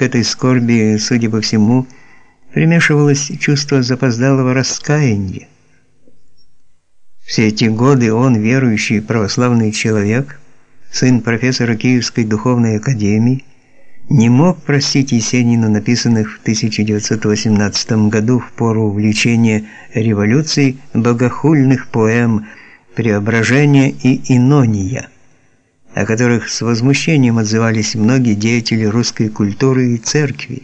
К этой скорби, судя по всему, примешивалось чувство запоздалого раскаяния. Все эти годы он, верующий православный человек, сын профессора Киевской духовной академии, не мог простить Есенину написанных в 1918 году в пору увлечения революцией богохульных поэм «Преображение» и «Инония», о которых с возмущением отзывались многие деятели русской культуры и церкви.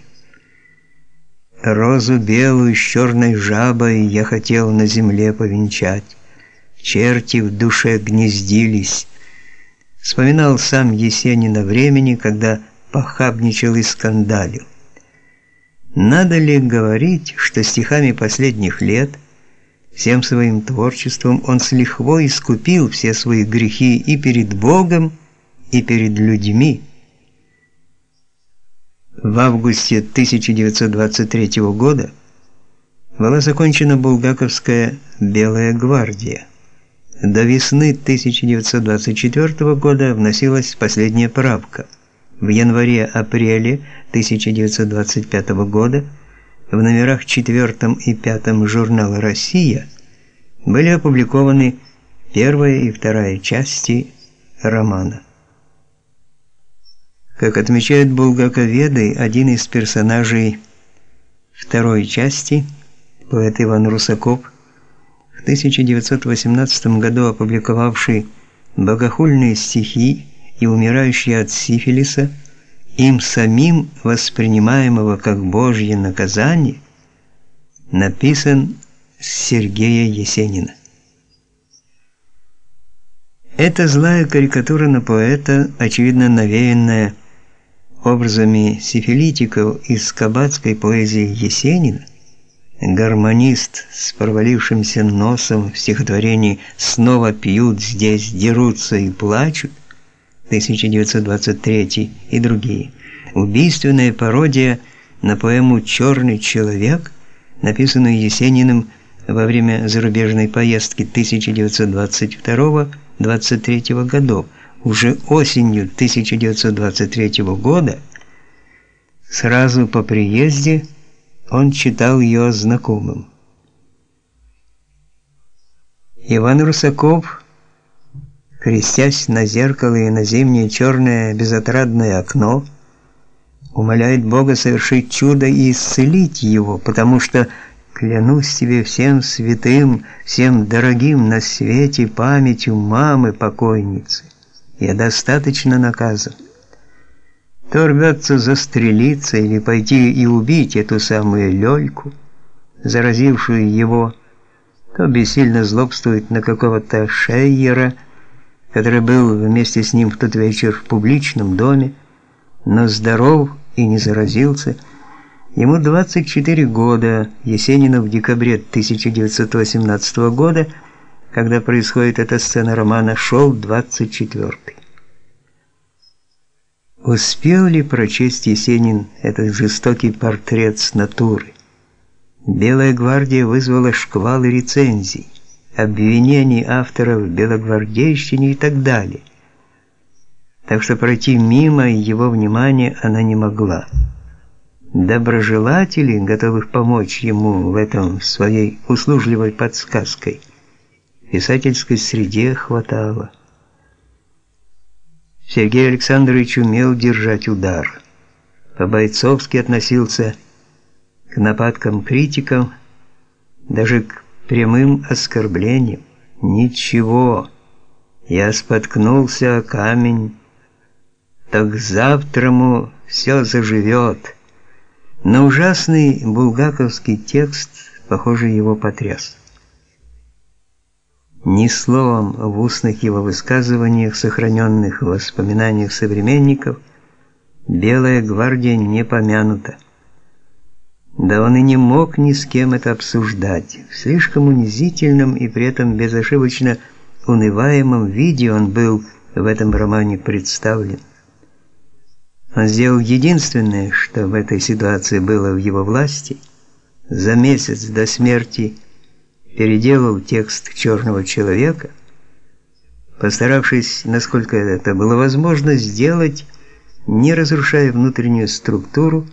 «Розу белую с черной жабой я хотел на земле повенчать, черти в душе гнездились», вспоминал сам Есенин о времени, когда похабничал и скандалил. Надо ли говорить, что стихами последних лет всем своим творчеством он с лихвой искупил все свои грехи и перед Богом, и перед людьми? В августе 1923 года была закончена Булгаковская Белая гвардия. До весны 1924 года вносилась последняя правка – в январе-апреле 1925 года в номерах 4 и 5 журнала Россия были опубликованы первая и вторая части романа. Как отмечают булгаковеды, один из персонажей второй части, поэт Иван Русаков, в 1918 году опубликовавший богохульные стихи и умирающий от сифилиса, им самим воспринимаемого как божье наказание, написан с Сергея Есенина. Эта злая карикатура на поэта, очевидно навеянная образами сифилитиков из кабацкой поэзии Есенина, гармонист с провалившимся носом в стихотворении «Снова пьют здесь, дерутся и плачут», 1923 и другие. Убийственная пародия на поэму «Черный человек», написанную Есениным во время зарубежной поездки 1922-23 годов. Уже осенью 1923 года, сразу по приезде, он читал ее знакомым. Иван Русаков крестясь на зеркало и на зимнее черное безотрадное окно, умоляет Бога совершить чудо и исцелить его, потому что клянусь тебе всем святым, всем дорогим на свете памятью мамы покойницы. Я достаточно наказан. То рвется застрелиться или пойти и убить эту самую Лёльку, заразившую его, то бессильно злобствует на какого-то Шейера, который был вместе с ним в тот вечер в публичном доме, но здоров и не заразился. Ему 24 года, Есенину в декабре 1918 года, когда происходит эта сцена романа, шел 24-й. Успел ли прочесть Есенин этот жестокий портрет с натуры? Белая гвардия вызвала шквалы рецензий обвинений авторов в белогвардейщине и так далее. Так что пройти мимо его внимания она не могла. Доброжелателей, готовых помочь ему в этом своей услужливой подсказкой, в писательской среде хватало. Сергей Александрович умел держать удар. По-бойцовски относился к нападкам критиков, даже к прямым оскорблением. Ничего. Я споткнулся о камень. Так завтраму все заживет. Но ужасный булгаковский текст, похоже, его потряс. Ни словом в устных его высказываниях, сохраненных в воспоминаниях современников, Белая гвардия не помянута. Да он и не мог ни с кем это обсуждать. В слишком унизительном и при этом безошибочно унываемом виде он был в этом романе представлен. Он сделал единственное, что в этой ситуации было в его власти. За месяц до смерти переделал текст «Черного человека», постаравшись, насколько это было возможно, сделать не разрушая внутреннюю структуру